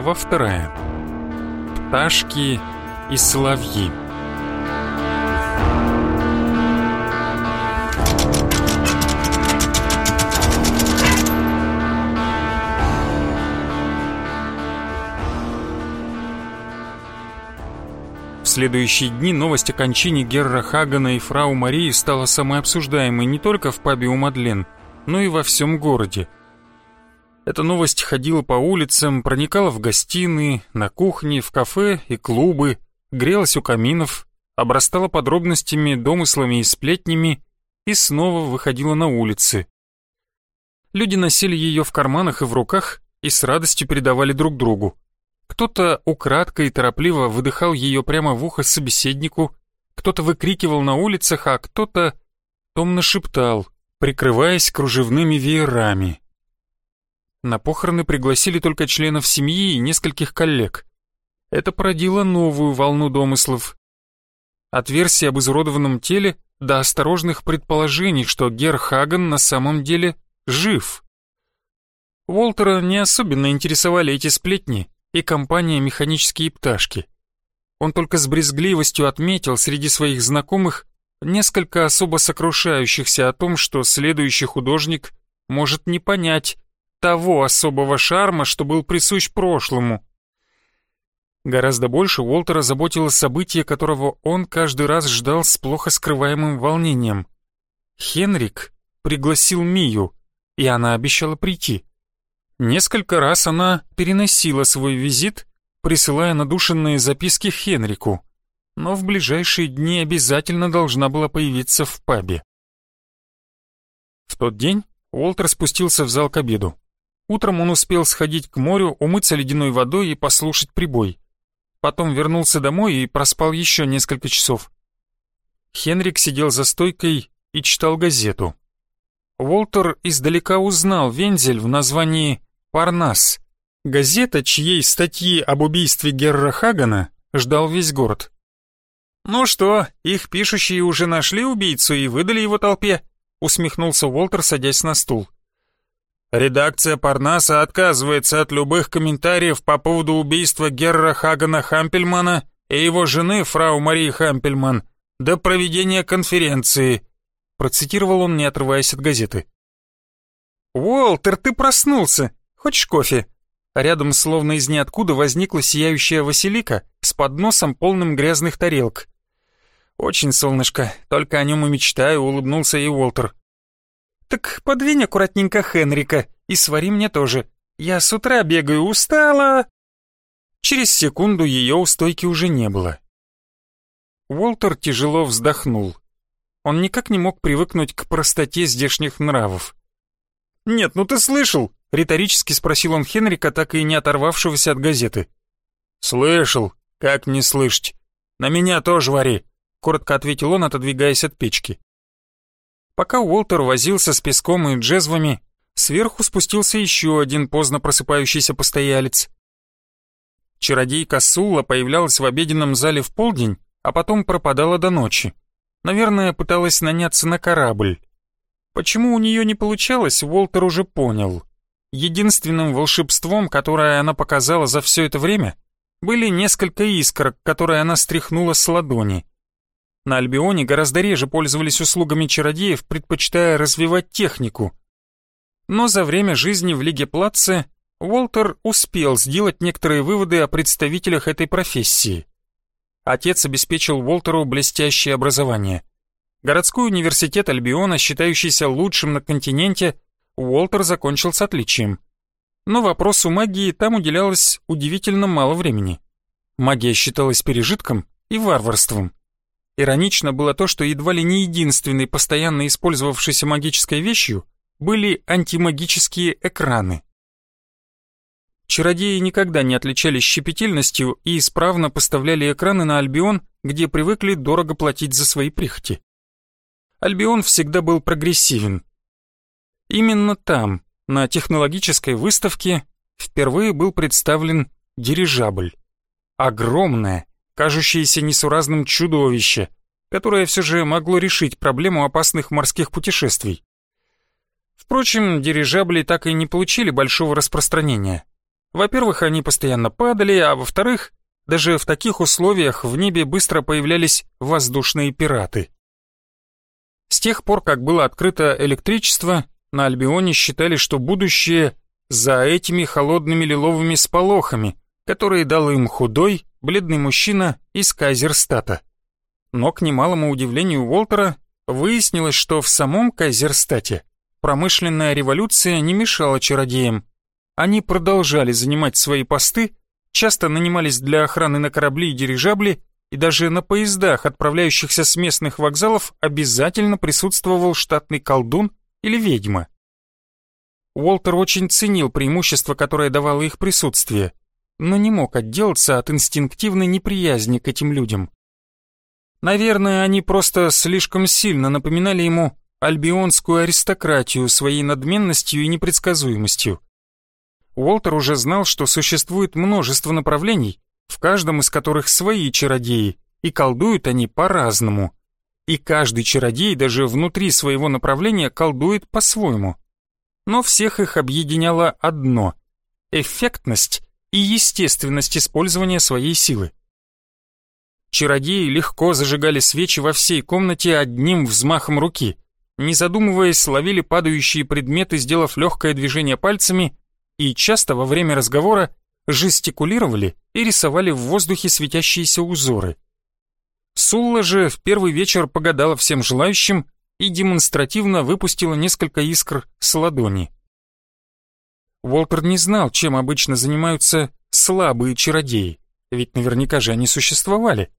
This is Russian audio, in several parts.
Глава вторая. Пташки и соловьи. В следующие дни новость о кончине Герра Хагана и фрау Марии стала самой обсуждаемой не только в пабе у Мадлен, но и во всем городе. Эта новость ходила по улицам, проникала в гостиные, на кухни, в кафе и клубы, грелась у каминов, обрастала подробностями, домыслами и сплетнями и снова выходила на улицы. Люди носили ее в карманах и в руках и с радостью передавали друг другу. Кто-то украдкой и торопливо выдыхал ее прямо в ухо собеседнику, кто-то выкрикивал на улицах, а кто-то томно шептал, прикрываясь кружевными веерами. На похороны пригласили только членов семьи и нескольких коллег. Это породило новую волну домыслов. От версии об изуродованном теле до осторожных предположений, что Гер Хаган на самом деле жив. Уолтера не особенно интересовали эти сплетни и компания «Механические пташки». Он только с брезгливостью отметил среди своих знакомых несколько особо сокрушающихся о том, что следующий художник может не понять, того особого шарма, что был присущ прошлому. Гораздо больше Уолтера заботило событие, которого он каждый раз ждал с плохо скрываемым волнением. Хенрик пригласил Мию, и она обещала прийти. Несколько раз она переносила свой визит, присылая надушенные записки Хенрику, но в ближайшие дни обязательно должна была появиться в пабе. В тот день Уолтер спустился в зал к обеду. Утром он успел сходить к морю, умыться ледяной водой и послушать прибой. Потом вернулся домой и проспал еще несколько часов. Хенрик сидел за стойкой и читал газету. Уолтер издалека узнал вензель в названии «Парнас». Газета, чьей статьи об убийстве Герра Хагана ждал весь город. «Ну что, их пишущие уже нашли убийцу и выдали его толпе?» усмехнулся Уолтер, садясь на стул. Редакция Парнаса отказывается от любых комментариев по поводу убийства Герра Хагана Хампельмана и его жены, фрау Марии Хампельман, до проведения конференции», процитировал он, не отрываясь от газеты. «Уолтер, ты проснулся! Хочешь кофе?» Рядом, словно из ниоткуда, возникла сияющая Василика с подносом, полным грязных тарелок. «Очень, солнышко, только о нем и мечтаю», — улыбнулся ей Уолтер. «Так подвинь аккуратненько Хенрика и свари мне тоже. Я с утра бегаю устала». Через секунду ее у стойки уже не было. Уолтер тяжело вздохнул. Он никак не мог привыкнуть к простоте здешних нравов. «Нет, ну ты слышал?» — риторически спросил он Хенрика, так и не оторвавшегося от газеты. «Слышал. Как не слышать? На меня тоже вари», — коротко ответил он, отодвигаясь от печки. Пока Уолтер возился с песком и джезвами, сверху спустился еще один поздно просыпающийся постоялец. Чародейка Сулла появлялась в обеденном зале в полдень, а потом пропадала до ночи. Наверное, пыталась наняться на корабль. Почему у нее не получалось, Уолтер уже понял. Единственным волшебством, которое она показала за все это время, были несколько искорок, которые она стряхнула с ладони. На Альбионе гораздо реже пользовались услугами чародеев, предпочитая развивать технику. Но за время жизни в Лиге Платце Уолтер успел сделать некоторые выводы о представителях этой профессии. Отец обеспечил Уолтеру блестящее образование. Городской университет Альбиона, считающийся лучшим на континенте, Уолтер закончил с отличием. Но вопросу магии там уделялось удивительно мало времени. Магия считалась пережитком и варварством. Иронично было то, что едва ли не единственной постоянно использовавшейся магической вещью были антимагические экраны. Чародеи никогда не отличались щепетильностью и исправно поставляли экраны на Альбион, где привыкли дорого платить за свои прихоти. Альбион всегда был прогрессивен. Именно там, на технологической выставке, впервые был представлен дирижабль. Огромная, кажущееся несуразным чудовище, которое все же могло решить проблему опасных морских путешествий. Впрочем, дирижабли так и не получили большого распространения. Во-первых, они постоянно падали, а во-вторых, даже в таких условиях в небе быстро появлялись воздушные пираты. С тех пор, как было открыто электричество, на Альбионе считали, что будущее за этими холодными лиловыми сполохами, которые дал им худой, бледный мужчина из Кайзерстата. Но, к немалому удивлению Уолтера, выяснилось, что в самом Кайзерстате промышленная революция не мешала чародеям. Они продолжали занимать свои посты, часто нанимались для охраны на корабли и дирижабли, и даже на поездах, отправляющихся с местных вокзалов, обязательно присутствовал штатный колдун или ведьма. Уолтер очень ценил преимущество, которое давало их присутствие, но не мог отделаться от инстинктивной неприязни к этим людям. Наверное, они просто слишком сильно напоминали ему альбионскую аристократию своей надменностью и непредсказуемостью. Уолтер уже знал, что существует множество направлений, в каждом из которых свои чародеи, и колдуют они по-разному. И каждый чародей даже внутри своего направления колдует по-своему. Но всех их объединяло одно — эффектность и естественность использования своей силы. Чародеи легко зажигали свечи во всей комнате одним взмахом руки, не задумываясь, ловили падающие предметы, сделав легкое движение пальцами, и часто во время разговора жестикулировали и рисовали в воздухе светящиеся узоры. Сулла же в первый вечер погадала всем желающим и демонстративно выпустила несколько искр с ладони. Уолтер не знал, чем обычно занимаются слабые чародеи, ведь наверняка же они существовали,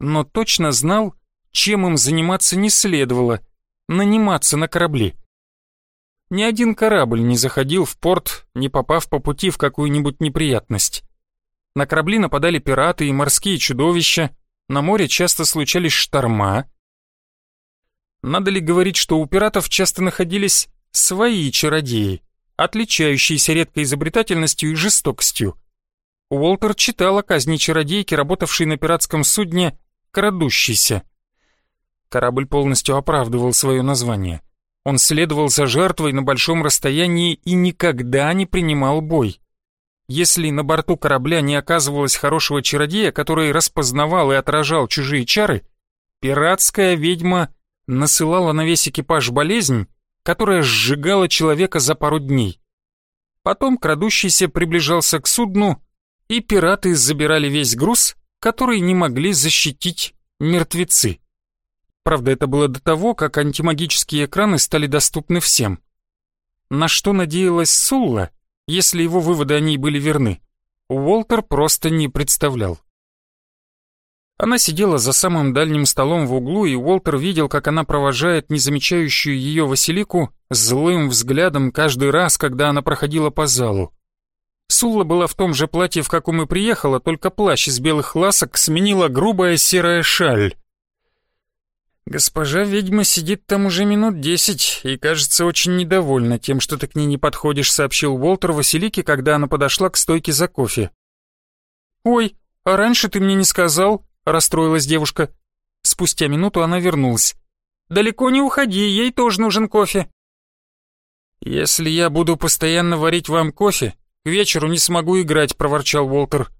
но точно знал, чем им заниматься не следовало — наниматься на корабли. Ни один корабль не заходил в порт, не попав по пути в какую-нибудь неприятность. На корабли нападали пираты и морские чудовища, на море часто случались шторма. Надо ли говорить, что у пиратов часто находились свои чародеи, отличающиеся редкой изобретательностью и жестокостью. Уолтер читал о казни чародейки, работавшей на пиратском судне «Крадущийся». Корабль полностью оправдывал свое название — он следовал за жертвой на большом расстоянии и никогда не принимал бой. Если на борту корабля не оказывалось хорошего чародея, который распознавал и отражал чужие чары, пиратская ведьма насылала на весь экипаж болезнь, которая сжигала человека за пару дней. Потом крадущийся приближался к судну, и пираты забирали весь груз, который не могли защитить мертвецы. Правда, это было до того, как антимагические экраны стали доступны всем. На что надеялась Сулла, если его выводы о ней были верны, Уолтер просто не представлял. Она сидела за самым дальним столом в углу, и Уолтер видел, как она провожает незамечающую ее Василику злым взглядом каждый раз, когда она проходила по залу. Сулла была в том же платье, в каком и приехала, только плащ из белых ласок сменила грубая серая шаль. Госпожа ведьма сидит там уже минут десять и, кажется, очень недовольна тем, что ты к ней не подходишь, сообщил Уолтер Василике, когда она подошла к стойке за кофе. «Ой, а раньше ты мне не сказал?» — расстроилась девушка. Спустя минуту она вернулась. «Далеко не уходи, ей тоже нужен кофе». «Если я буду постоянно варить вам кофе, к вечеру не смогу играть», — проворчал Уолтер.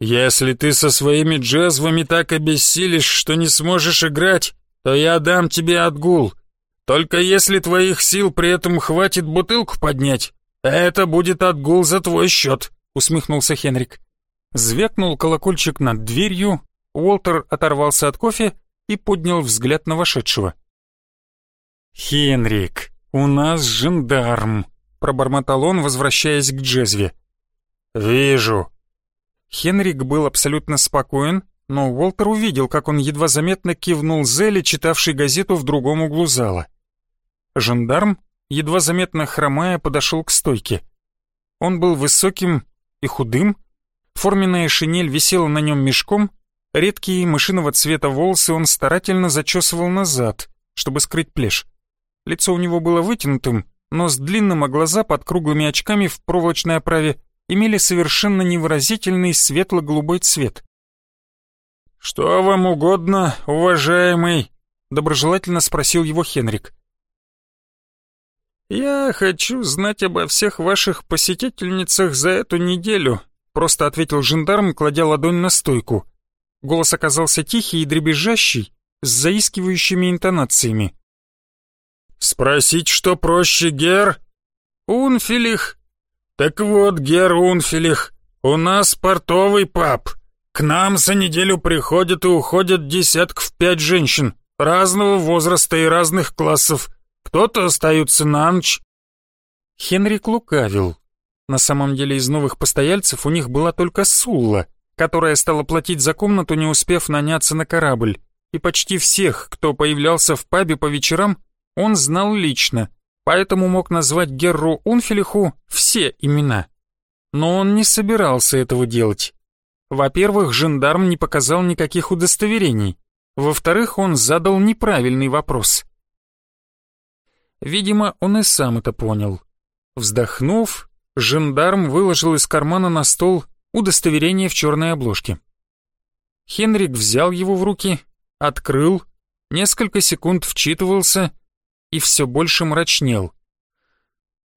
«Если ты со своими джезвами так обессилишь, что не сможешь играть, то я дам тебе отгул. Только если твоих сил при этом хватит бутылку поднять, это будет отгул за твой счет», — усмехнулся Хенрик. Звякнул колокольчик над дверью, Уолтер оторвался от кофе и поднял взгляд на вошедшего. «Хенрик, у нас жандарм», — пробормотал он, возвращаясь к джезве. «Вижу», Хенрик был абсолютно спокоен, но Уолтер увидел, как он едва заметно кивнул Зеле, читавшей газету в другом углу зала. Жандарм, едва заметно хромая, подошел к стойке. Он был высоким и худым, форменная шинель висела на нем мешком, редкие мышиного цвета волосы он старательно зачесывал назад, чтобы скрыть плешь. Лицо у него было вытянутым, но с длинным, а глаза под круглыми очками в проволочной оправе имели совершенно невыразительный светло-голубой цвет. «Что вам угодно, уважаемый?» — доброжелательно спросил его Хенрик. «Я хочу знать обо всех ваших посетительницах за эту неделю», просто ответил жандарм, кладя ладонь на стойку. Голос оказался тихий и дребезжащий, с заискивающими интонациями. «Спросить, что проще, Гер?» «Унфилих». «Так вот, Гер Унфилих, у нас портовый пап. К нам за неделю приходят и уходят десятков пять женщин, разного возраста и разных классов. Кто-то остаются на ночь». Хенрик лукавил. На самом деле из новых постояльцев у них была только Сулла, которая стала платить за комнату, не успев наняться на корабль, и почти всех, кто появлялся в пабе по вечерам, он знал лично, поэтому мог назвать Герру Унфелиху все имена. Но он не собирался этого делать. Во-первых, жандарм не показал никаких удостоверений. Во-вторых, он задал неправильный вопрос. Видимо, он и сам это понял. Вздохнув, Жандарм выложил из кармана на стол удостоверение в черной обложке. Хенрик взял его в руки, открыл, несколько секунд вчитывался и все больше мрачнел.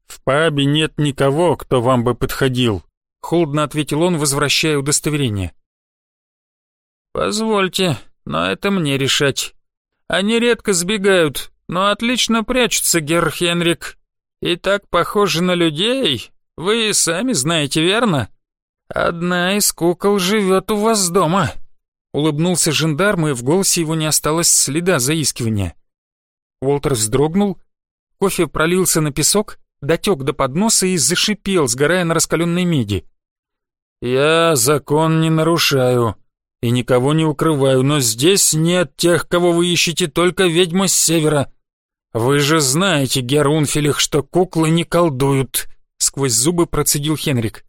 «В пабе нет никого, кто вам бы подходил», — холодно ответил он, возвращая удостоверение. «Позвольте, но это мне решать. Они редко сбегают, но отлично прячутся, герр Хенрик. И так похожи на людей, вы сами знаете, верно? Одна из кукол живет у вас дома». Улыбнулся жандарм, и в голосе его не осталось следа заискивания. Уолтер вздрогнул, кофе пролился на песок, дотек до подноса и зашипел, сгорая на раскаленной меди. «Я закон не нарушаю и никого не укрываю, но здесь нет тех, кого вы ищете, только ведьма с севера. Вы же знаете, Герунфелих, что куклы не колдуют сквозь зубы процедил Хенрик.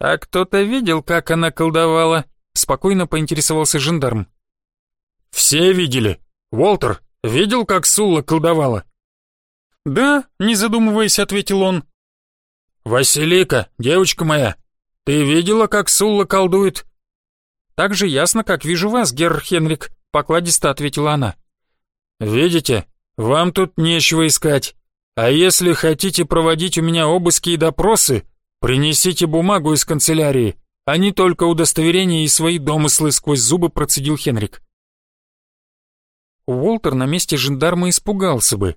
«А кто-то видел, как она колдовала?» — спокойно поинтересовался жандарм. «Все видели. Уолтер, видел, как Сулла колдовала?» «Да», — не задумываясь, ответил он. «Василика, девочка моя, ты видела, как Сулла колдует?» «Так же ясно, как вижу вас, Герр Хенрик», — покладисто ответила она. «Видите, вам тут нечего искать. А если хотите проводить у меня обыски и допросы, принесите бумагу из канцелярии, а не только удостоверение и свои домыслы сквозь зубы процедил Хенрик. Уолтер на месте жандарма испугался бы.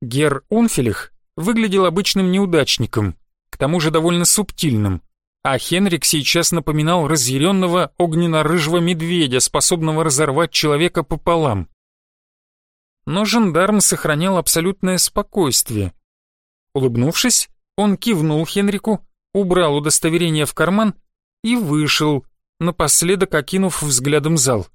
Гер Унфелих выглядел обычным неудачником, к тому же довольно субтильным, а Хенрик сейчас напоминал разъяренного огненно-рыжего медведя, способного разорвать человека пополам но жандарм сохранял абсолютное спокойствие. Улыбнувшись, он кивнул Хенрику, убрал удостоверение в карман и вышел, напоследок окинув взглядом зал.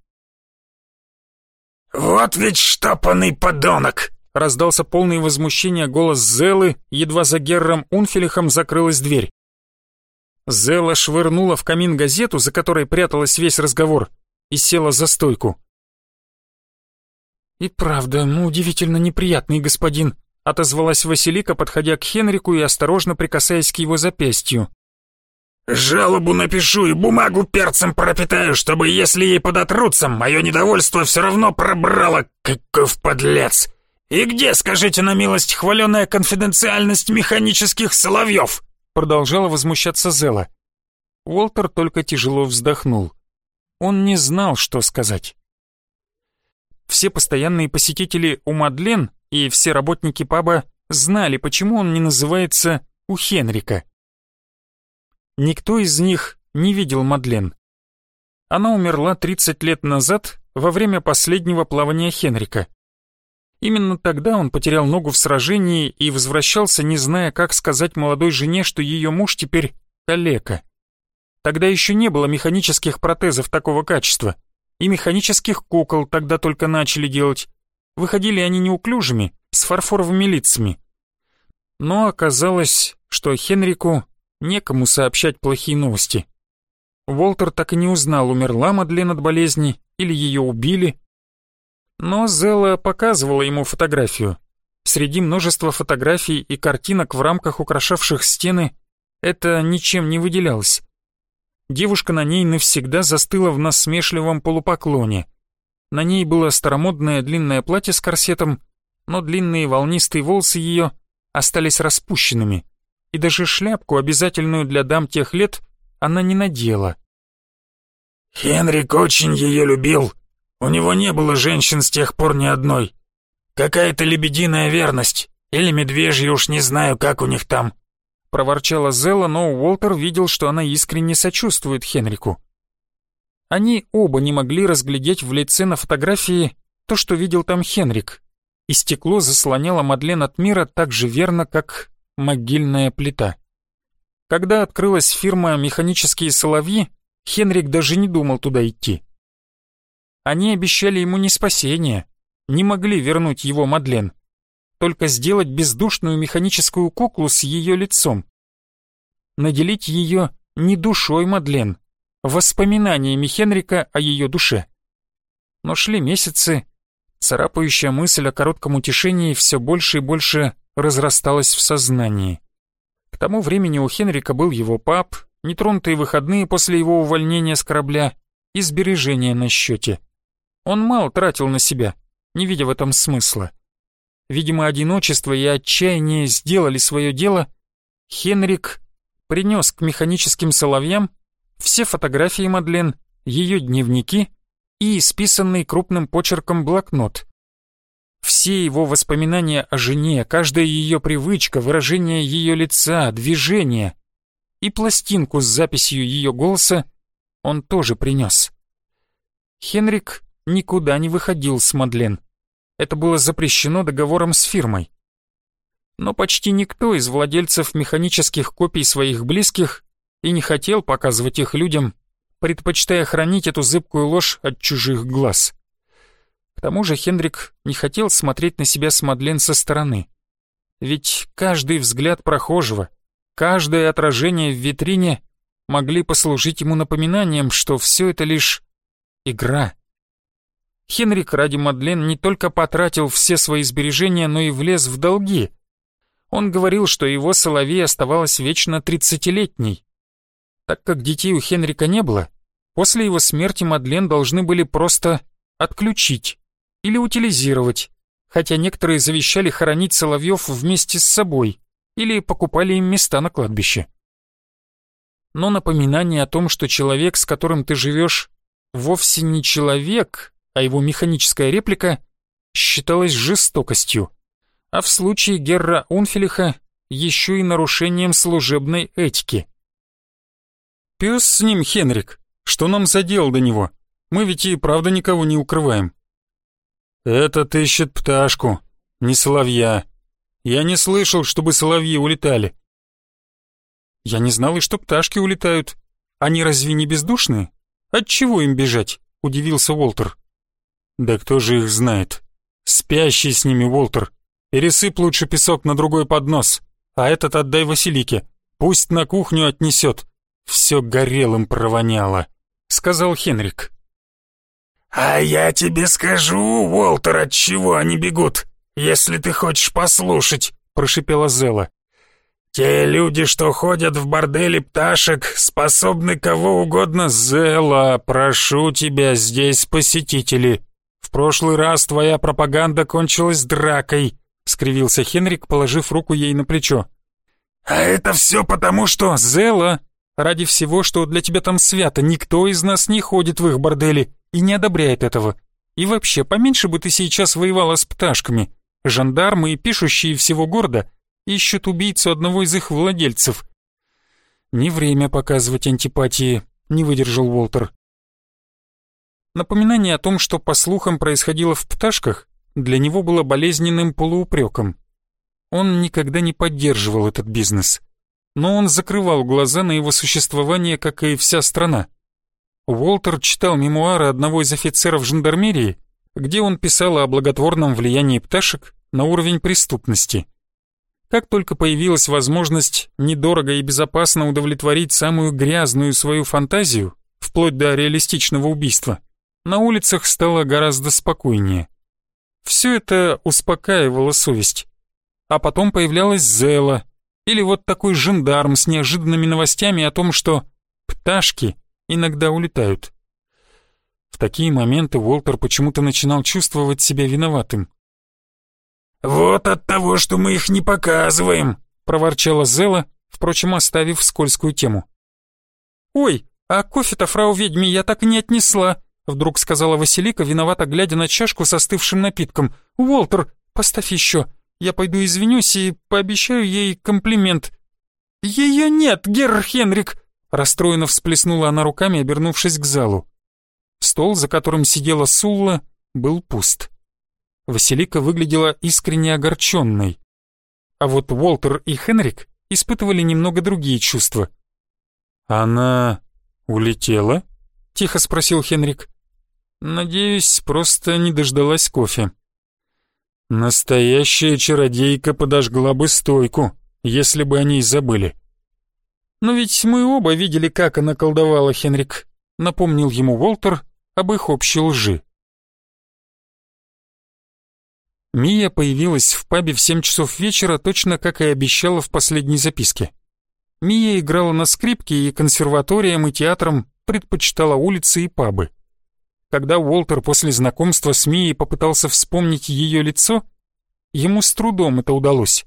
«Вот ведь штопанный подонок!» раздался полный возмущения голос Зелы, едва за Герром Унфелихом закрылась дверь. Зела швырнула в камин газету, за которой пряталась весь разговор, и села за стойку. «И правда, ну удивительно неприятный господин», — отозвалась Василика, подходя к Хенрику и осторожно прикасаясь к его запястью. «Жалобу напишу и бумагу перцем пропитаю, чтобы, если ей подотрутся, мое недовольство все равно пробрало, каков подлец! И где, скажите на милость, хваленая конфиденциальность механических соловьев?» Продолжала возмущаться Зела. Уолтер только тяжело вздохнул. Он не знал, что сказать. Все постоянные посетители у Мадлен и все работники паба знали, почему он не называется у Хенрика. Никто из них не видел Мадлен. Она умерла 30 лет назад во время последнего плавания Хенрика. Именно тогда он потерял ногу в сражении и возвращался, не зная, как сказать молодой жене, что ее муж теперь калека. Тогда еще не было механических протезов такого качества и механических кукол тогда только начали делать. Выходили они неуклюжими, с фарфоровыми лицами. Но оказалось, что Хенрику некому сообщать плохие новости. Волтер так и не узнал, умерла Мадлен от болезни или ее убили. Но Зелла показывала ему фотографию. Среди множества фотографий и картинок в рамках украшавших стены это ничем не выделялось. Девушка на ней навсегда застыла в насмешливом полупоклоне. На ней было старомодное длинное платье с корсетом, но длинные волнистые волосы ее остались распущенными, и даже шляпку, обязательную для дам тех лет, она не надела. «Хенрик очень ее любил. У него не было женщин с тех пор ни одной. Какая-то лебединая верность, или медвежья, уж не знаю, как у них там», проворчала Зелла, но Уолтер видел, что она искренне сочувствует Хенрику. Они оба не могли разглядеть в лице на фотографии то, что видел там Хенрик, и стекло заслоняло Мадлен от мира так же верно, как могильная плита. Когда открылась фирма «Механические соловьи», Хенрик даже не думал туда идти. Они обещали ему не спасение, не могли вернуть его Мадлен, только сделать бездушную механическую куклу с ее лицом. Наделить ее не душой Мадлен, воспоминаниями Хенрика о ее душе. Но шли месяцы, царапающая мысль о коротком утешении все больше и больше разрасталась в сознании. К тому времени у Хенрика был его пап, нетронутые выходные после его увольнения с корабля и сбережения на счете. Он мало тратил на себя, не видя в этом смысла. Видимо, одиночество и отчаяние сделали свое дело. Хенрик принес к механическим соловьям все фотографии Мадлен, ее дневники и исписанный крупным почерком блокнот. Все его воспоминания о жене, каждая ее привычка, выражение ее лица, движение и пластинку с записью ее голоса он тоже принес. Хенрик никуда не выходил с Мадлен. Это было запрещено договором с фирмой. Но почти никто из владельцев механических копий своих близких и не хотел показывать их людям, предпочитая хранить эту зыбкую ложь от чужих глаз. К тому же Хендрик не хотел смотреть на себя с Мадлен со стороны. Ведь каждый взгляд прохожего, каждое отражение в витрине могли послужить ему напоминанием, что все это лишь игра. Хенрик ради Мадлен не только потратил все свои сбережения, но и влез в долги. Он говорил, что его Соловей оставалась вечно тридцатилетней. Так как детей у Хенрика не было, после его смерти Мадлен должны были просто отключить или утилизировать, хотя некоторые завещали хоронить соловьев вместе с собой или покупали им места на кладбище. Но напоминание о том, что человек, с которым ты живешь, вовсе не человек, а его механическая реплика, считалось жестокостью, а в случае Герра Унфелиха еще и нарушением служебной этики. «Пес с ним, Хенрик. Что нам за дело до него? Мы ведь и правда никого не укрываем». «Этот ищет пташку, не соловья. Я не слышал, чтобы соловьи улетали». «Я не знал и что пташки улетают. Они разве не бездушные? Отчего им бежать?» — удивился Уолтер. «Да кто же их знает? Спящий с ними, Уолтер. Пересыпь лучше песок на другой поднос, а этот отдай Василике. Пусть на кухню отнесет. Все горелым провоняло», — сказал Хенрик. «А я тебе скажу, Уолтер, от чего они бегут, если ты хочешь послушать», — прошипела Зела. «Те люди, что ходят в борделе пташек, способны кого угодно...» «Зела, прошу тебя, здесь посетители. В прошлый раз твоя пропаганда кончилась дракой», — скривился Хенрик, положив руку ей на плечо. «А это все потому, что...» «Зела, Ради всего, что для тебя там свято, никто из нас не ходит в их бордели и не одобряет этого. И вообще, поменьше бы ты сейчас воевала с пташками. Жандармы и пишущие всего города ищут убийцу одного из их владельцев. Не время показывать антипатии, не выдержал Уолтер. Напоминание о том, что по слухам происходило в пташках, для него было болезненным полуупреком. Он никогда не поддерживал этот бизнес но он закрывал глаза на его существование, как и вся страна. Уолтер читал мемуары одного из офицеров жандармерии, где он писал о благотворном влиянии пташек на уровень преступности. Как только появилась возможность недорого и безопасно удовлетворить самую грязную свою фантазию, вплоть до реалистичного убийства, на улицах стало гораздо спокойнее. Все это успокаивало совесть. А потом появлялась Зела, или вот такой жандарм с неожиданными новостями о том, что пташки иногда улетают. В такие моменты Уолтер почему-то начинал чувствовать себя виноватым. «Вот от того, что мы их не показываем», — проворчала Зела, впрочем, оставив скользкую тему. «Ой, а кофе-то фрау ведьме я так и не отнесла», — вдруг сказала Василика, виновато глядя на чашку с остывшим напитком. «Уолтер, поставь еще. Я пойду извинюсь и пообещаю ей комплимент». «Ее нет, Герр Хенрик!» Расстроенно всплеснула она руками, обернувшись к залу. Стол, за которым сидела Сулла, был пуст. Василика выглядела искренне огорченной. А вот Уолтер и Хенрик испытывали немного другие чувства. «Она улетела?» — тихо спросил Хенрик. «Надеюсь, просто не дождалась кофе». «Настоящая чародейка подожгла бы стойку, если бы они забыли». «Но ведь мы оба видели, как она колдовала, Хенрик», — напомнил ему Уолтер об их общей лжи. Мия появилась в пабе в семь часов вечера, точно как и обещала в последней записке. Мия играла на скрипке и консерваториям и театрам предпочитала улицы и пабы. Когда Уолтер после знакомства с Мией попытался вспомнить ее лицо, ему с трудом это удалось.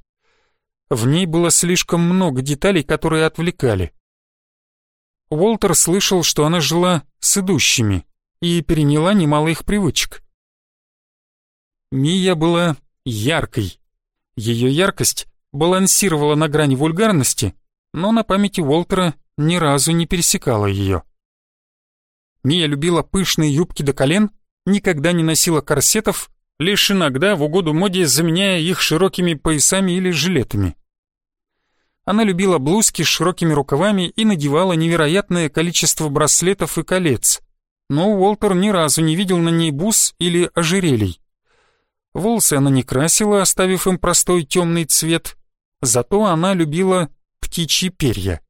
В ней было слишком много деталей, которые отвлекали. Уолтер слышал, что она жила с идущими и переняла немало их привычек. Мия была яркой. Ее яркость балансировала на грани вульгарности, но на памяти Уолтера ни разу не пересекала ее. Мия любила пышные юбки до колен, никогда не носила корсетов, лишь иногда в угоду моде заменяя их широкими поясами или жилетами. Она любила блузки с широкими рукавами и надевала невероятное количество браслетов и колец, но Уолтер ни разу не видел на ней бус или ожерелий. Волосы она не красила, оставив им простой темный цвет, зато она любила птичьи перья.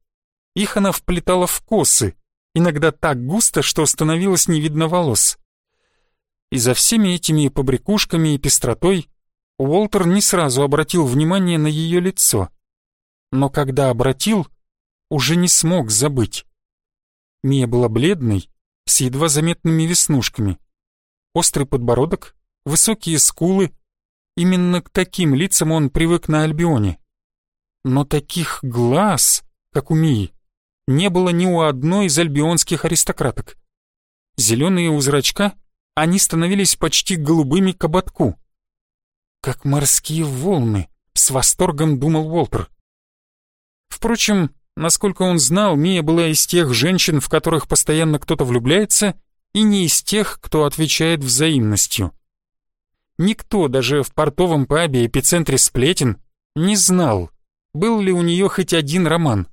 Их она вплетала в косы, иногда так густо, что становилось не видно волос. И за всеми этими побрякушками и пестротой Уолтер не сразу обратил внимание на ее лицо. Но когда обратил, уже не смог забыть. Мия была бледной, с едва заметными веснушками. Острый подбородок, высокие скулы. Именно к таким лицам он привык на Альбионе. Но таких глаз, как у Мии, не было ни у одной из альбионских аристократок. Зеленые у зрачка, они становились почти голубыми к ободку. «Как морские волны», — с восторгом думал Уолтер. Впрочем, насколько он знал, Мия была из тех женщин, в которых постоянно кто-то влюбляется, и не из тех, кто отвечает взаимностью. Никто даже в портовом пабе эпицентре сплетен не знал, был ли у нее хоть один роман.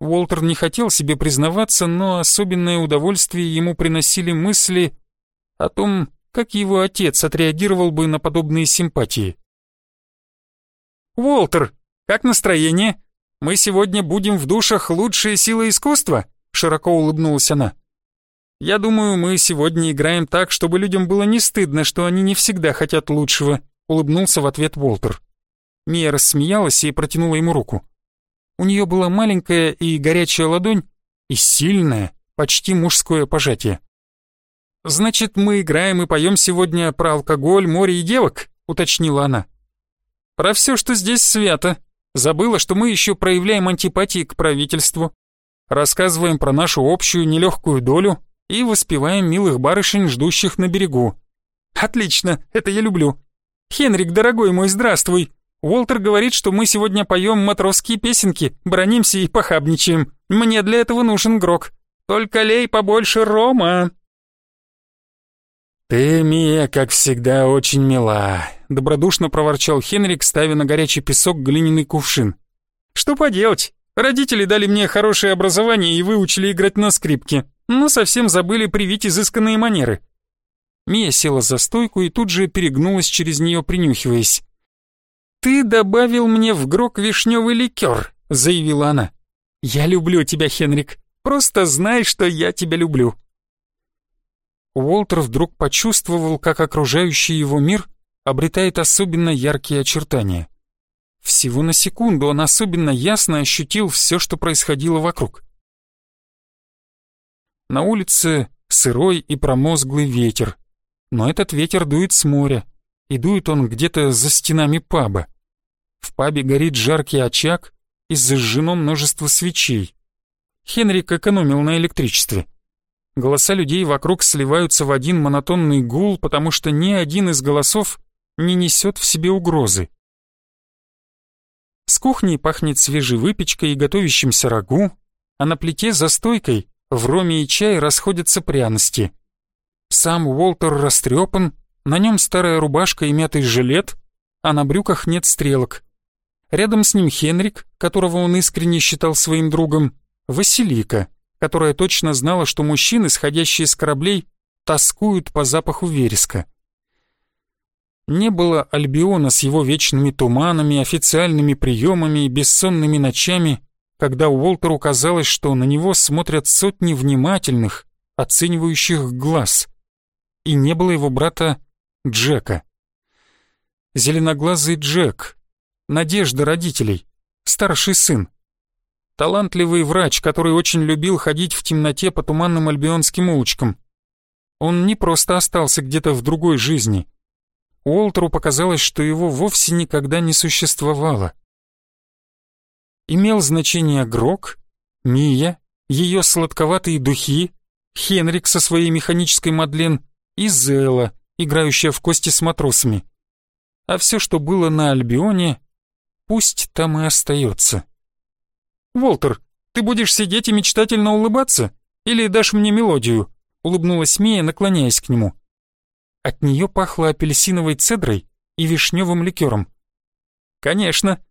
Уолтер не хотел себе признаваться, но особенное удовольствие ему приносили мысли о том, как его отец отреагировал бы на подобные симпатии. «Уолтер, как настроение? Мы сегодня будем в душах лучшие силы искусства?» широко улыбнулась она. «Я думаю, мы сегодня играем так, чтобы людям было не стыдно, что они не всегда хотят лучшего», — улыбнулся в ответ Уолтер. Мия рассмеялась и протянула ему руку. У нее была маленькая и горячая ладонь и сильное, почти мужское пожатие. «Значит, мы играем и поем сегодня про алкоголь, море и девок?» — уточнила она. «Про все, что здесь свято. Забыла, что мы еще проявляем антипатии к правительству. Рассказываем про нашу общую нелегкую долю, и воспеваем милых барышень, ждущих на берегу. Отлично, это я люблю. Хенрик, дорогой мой, здравствуй. Уолтер говорит, что мы сегодня поем матросские песенки, бронимся и похабничаем. Мне для этого нужен грок. Только лей побольше рома. «Ты, Мия, как всегда, очень мила», — добродушно проворчал Хенрик, ставя на горячий песок глиняный кувшин. «Что поделать? Родители дали мне хорошее образование и выучили играть на скрипке но совсем забыли привить изысканные манеры. Мия села за стойку и тут же перегнулась через нее, принюхиваясь. «Ты добавил мне в грок вишневый ликер», — заявила она. «Я люблю тебя, Хенрик. Просто знай, что я тебя люблю». Уолтер вдруг почувствовал, как окружающий его мир обретает особенно яркие очертания. Всего на секунду он особенно ясно ощутил все, что происходило вокруг. На улице сырой и промозглый ветер, но этот ветер дует с моря, и дует он где-то за стенами паба. В пабе горит жаркий очаг и зажжено множество свечей. Хенрик экономил на электричестве. Голоса людей вокруг сливаются в один монотонный гул, потому что ни один из голосов не несет в себе угрозы. С кухней пахнет свежей выпечкой и готовящимся рагу, а на плите за стойкой в роме и чае расходятся пряности. Сам Уолтер растрепан, на нем старая рубашка и мятый жилет, а на брюках нет стрелок. Рядом с ним Хенрик, которого он искренне считал своим другом, Василика, которая точно знала, что мужчины, сходящие с кораблей, тоскуют по запаху вереска. Не было Альбиона с его вечными туманами, официальными приемами и бессонными ночами, когда Уолтеру казалось, что на него смотрят сотни внимательных, оценивающих глаз. И не было его брата Джека. Зеленоглазый Джек, надежда родителей, старший сын. Талантливый врач, который очень любил ходить в темноте по туманным альбионским улочкам. Он не просто остался где-то в другой жизни. Уолтеру показалось, что его вовсе никогда не существовало. Имел значение Грок, Мия, ее сладковатые духи, Хенрик со своей механической Мадлен и Зела, играющая в кости с матросами. А все, что было на Альбионе, пусть там и остается. «Волтер, ты будешь сидеть и мечтательно улыбаться? Или дашь мне мелодию?» — улыбнулась Мия, наклоняясь к нему. От нее пахло апельсиновой цедрой и вишневым ликером. «Конечно».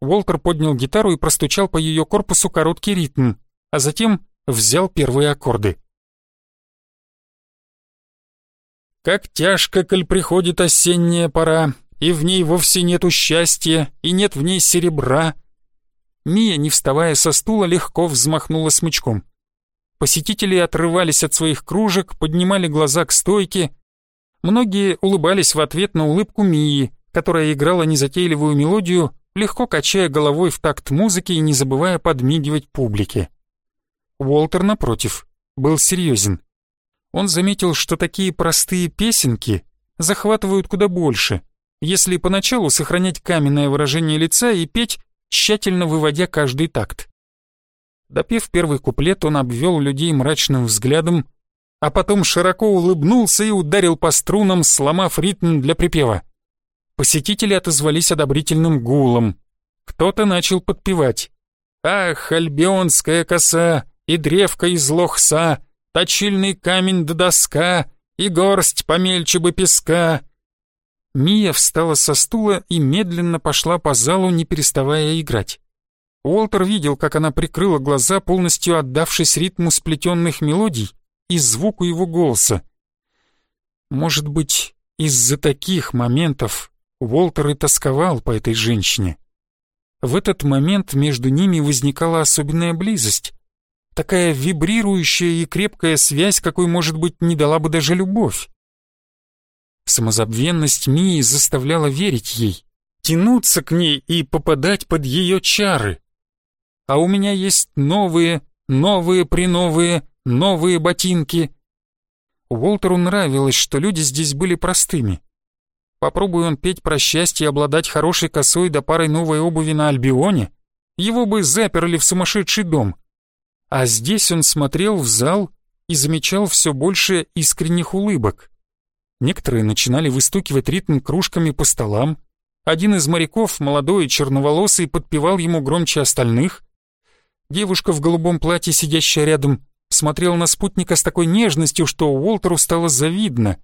Уолтер поднял гитару и простучал по ее корпусу короткий ритм, а затем взял первые аккорды. «Как тяжко, коль приходит осенняя пора, и в ней вовсе нету счастья, и нет в ней серебра, Мия, не вставая со стула, легко взмахнула смычком. Посетители отрывались от своих кружек, поднимали глаза к стойке. Многие улыбались в ответ на улыбку Мии, которая играла незатейливую мелодию, легко качая головой в такт музыки и не забывая подмигивать публике. Уолтер, напротив, был серьезен. Он заметил, что такие простые песенки захватывают куда больше, если поначалу сохранять каменное выражение лица и петь тщательно выводя каждый такт. Допев первый куплет, он обвел людей мрачным взглядом, а потом широко улыбнулся и ударил по струнам, сломав ритм для припева. Посетители отозвались одобрительным гулом. Кто-то начал подпевать. «Ах, альбионская коса, и древко из лохса, точильный камень да доска, и горсть помельче бы песка, Мия встала со стула и медленно пошла по залу, не переставая играть. Уолтер видел, как она прикрыла глаза, полностью отдавшись ритму сплетенных мелодий и звуку его голоса. Может быть, из-за таких моментов Уолтер и тосковал по этой женщине. В этот момент между ними возникала особенная близость. Такая вибрирующая и крепкая связь, какой, может быть, не дала бы даже любовь. Самозабвенность Мии заставляла верить ей, тянуться к ней и попадать под ее чары. А у меня есть новые, новые приновые, новые ботинки. Уолтеру нравилось, что люди здесь были простыми. Попробуй он петь про счастье и обладать хорошей косой до да парой новой обуви на Альбионе, его бы заперли в сумасшедший дом. А здесь он смотрел в зал и замечал все больше искренних улыбок. Некоторые начинали выстукивать ритм кружками по столам. Один из моряков, молодой и черноволосый, подпевал ему громче остальных. Девушка в голубом платье, сидящая рядом, смотрела на спутника с такой нежностью, что Уолтеру стало завидно.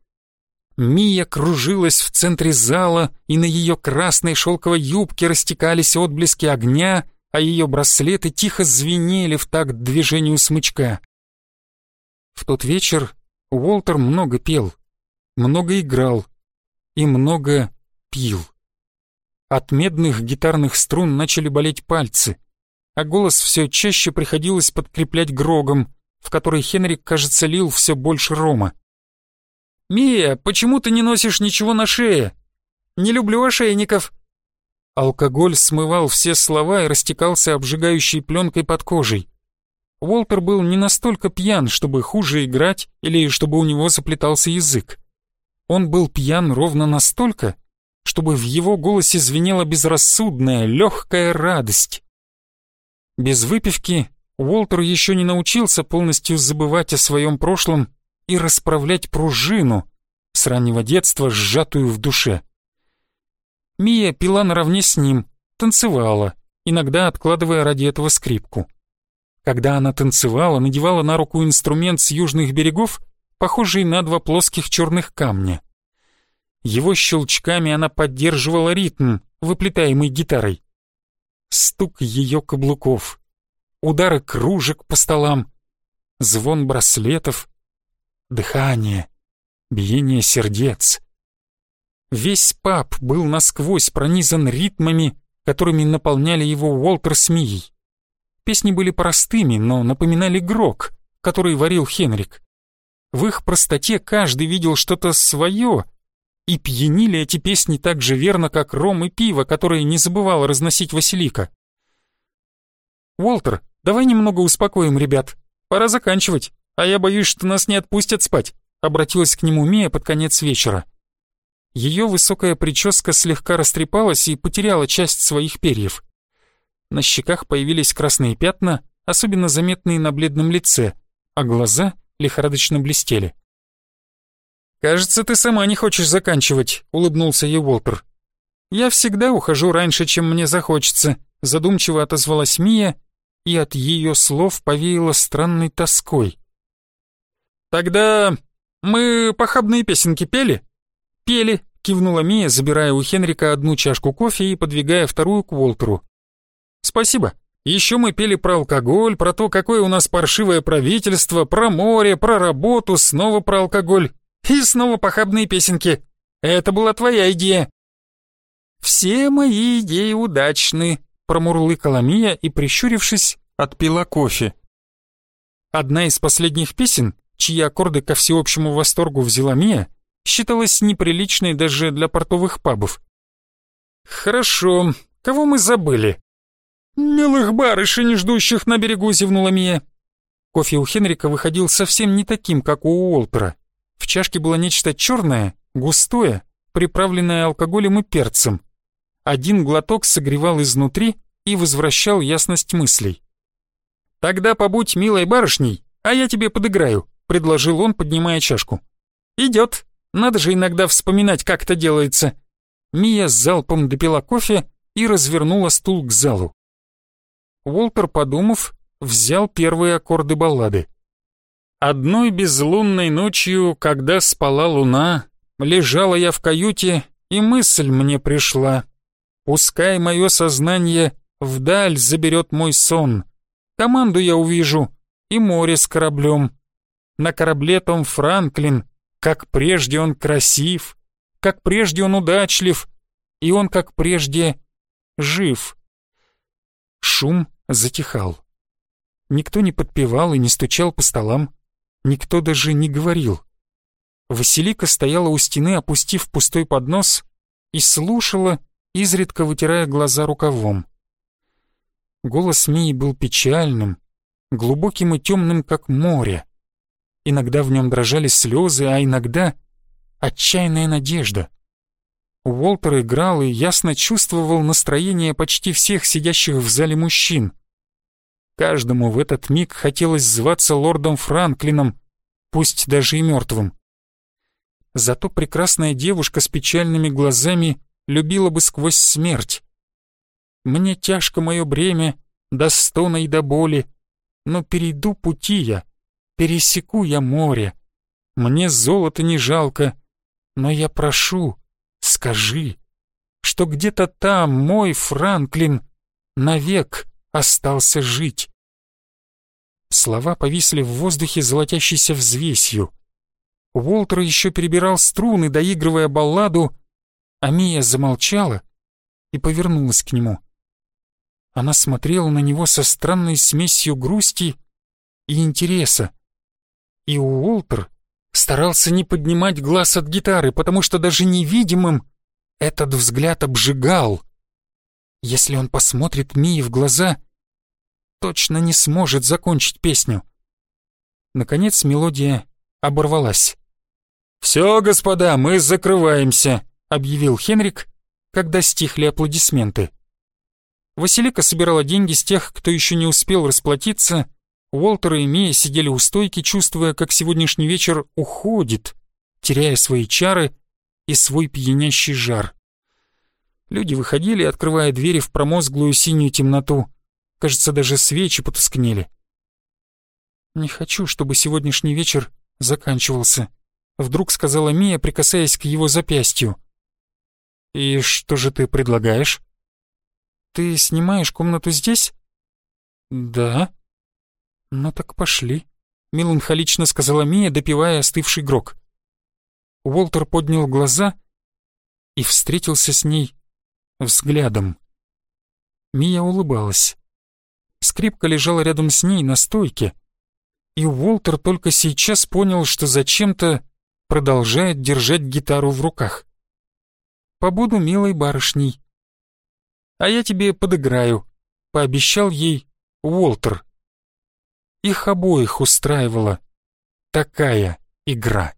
Мия кружилась в центре зала, и на ее красной шелковой юбке растекались отблески огня, а ее браслеты тихо звенели в такт движению смычка. В тот вечер Уолтер много пел — много играл и много пил. От медных гитарных струн начали болеть пальцы, а голос все чаще приходилось подкреплять грогом, в который Хенрик, кажется, лил все больше рома. «Мия, почему ты не носишь ничего на шее? Не люблю ошейников!» Алкоголь смывал все слова и растекался обжигающей пленкой под кожей. Уолтер был не настолько пьян, чтобы хуже играть или чтобы у него заплетался язык. Он был пьян ровно настолько, чтобы в его голосе звенела безрассудная, легкая радость. Без выпивки Уолтер еще не научился полностью забывать о своем прошлом и расправлять пружину, с раннего детства сжатую в душе. Мия пила наравне с ним, танцевала, иногда откладывая ради этого скрипку. Когда она танцевала, надевала на руку инструмент с южных берегов, похожий на два плоских черных камня. Его щелчками она поддерживала ритм, выплетаемый гитарой. Стук ее каблуков, удары кружек по столам, звон браслетов, дыхание, биение сердец. Весь паб был насквозь пронизан ритмами, которыми наполняли его Уолтер с. Песни были простыми, но напоминали грок, который варил Хенрик. В их простоте каждый видел что-то свое, и пьянили эти песни так же верно, как ром и пиво, которое не забывала разносить Василика. «Уолтер, давай немного успокоим ребят. Пора заканчивать, а я боюсь, что нас не отпустят спать», обратилась к нему Мия под конец вечера. Ее высокая прическа слегка растрепалась и потеряла часть своих перьев. На щеках появились красные пятна, особенно заметные на бледном лице, а глаза лихорадочно блестели. «Кажется, ты сама не хочешь заканчивать», — улыбнулся ей Уолтер. «Я всегда ухожу раньше, чем мне захочется», — задумчиво отозвалась Мия, и от ее слов повеяло странной тоской. «Тогда мы похабные песенки пели?» «Пели», — кивнула Мия, забирая у Хенрика одну чашку кофе и подвигая вторую к Уолтеру. «Спасибо», еще мы пели про алкоголь, про то, какое у нас паршивое правительство, про море, про работу, снова про алкоголь. И снова похабные песенки. Это была твоя идея. «Все мои идеи удачны», — промурлыкала Мия и, прищурившись, отпила кофе. Одна из последних песен, чьи аккорды ко всеобщему восторгу взяла Мия, считалась неприличной даже для портовых пабов. «Хорошо, кого мы забыли?» «Милых барышень, ждущих на берегу», — зевнула Мия. Кофе у Хенрика выходил совсем не таким, как у Уолтера. В чашке было нечто черное, густое, приправленное алкоголем и перцем. Один глоток согревал изнутри и возвращал ясность мыслей. «Тогда побудь милой барышней, а я тебе подыграю», — предложил он, поднимая чашку. «Идет. Надо же иногда вспоминать, как это делается». Мия с залпом допила кофе и развернула стул к залу. Уолтер, подумав, взял первые аккорды баллады. Одной безлунной ночью, когда спала луна, лежала я в каюте, и мысль мне пришла. Пускай мое сознание вдаль заберет мой сон. Команду я увижу, и море с кораблем. На корабле Том Франклин, как прежде он красив, как прежде он удачлив, и он, как прежде, жив. Шум затихал. Никто не подпевал и не стучал по столам, никто даже не говорил. Василика стояла у стены, опустив пустой поднос, и слушала, изредка вытирая глаза рукавом. Голос Мии был печальным, глубоким и темным, как море. Иногда в нем дрожали слезы, а иногда отчаянная надежда — Уолтер играл и ясно чувствовал настроение почти всех сидящих в зале мужчин. Каждому в этот миг хотелось зваться лордом Франклином, пусть даже и мертвым. Зато прекрасная девушка с печальными глазами любила бы сквозь смерть. «Мне тяжко мое бремя, до стона и до боли, но перейду пути я, пересеку я море. Мне золота не жалко, но я прошу, Скажи, что где-то там мой Франклин навек остался жить. Слова повисли в воздухе золотящейся взвесью. Уолтер еще перебирал струны, доигрывая балладу, а Мия замолчала и повернулась к нему. Она смотрела на него со странной смесью грусти и интереса. И Уолтер старался не поднимать глаз от гитары, потому что даже невидимым этот взгляд обжигал. Если он посмотрит Мии в глаза, точно не сможет закончить песню. Наконец мелодия оборвалась. «Все, господа, мы закрываемся», — объявил Хенрик, когда стихли аплодисменты. Василика собирала деньги с тех, кто еще не успел расплатиться. Уолтер и Мия сидели у стойки, чувствуя, как сегодняшний вечер уходит, теряя свои чары и свой пьянящий жар. Люди выходили, открывая двери в промозглую синюю темноту. Кажется, даже свечи потускнели. «Не хочу, чтобы сегодняшний вечер заканчивался», — вдруг сказала Мия, прикасаясь к его запястью. «И что же ты предлагаешь?» «Ты снимаешь комнату здесь?» «Да». «Ну так пошли», — меланхолично сказала Мия, допивая остывший грог. Уолтер поднял глаза и встретился с ней взглядом. Мия улыбалась. Скрипка лежала рядом с ней на стойке, и Уолтер только сейчас понял, что зачем-то продолжает держать гитару в руках. «Побуду милой барышней», а я тебе подыграю», — пообещал ей Уолтер. Их обоих устраивала такая игра.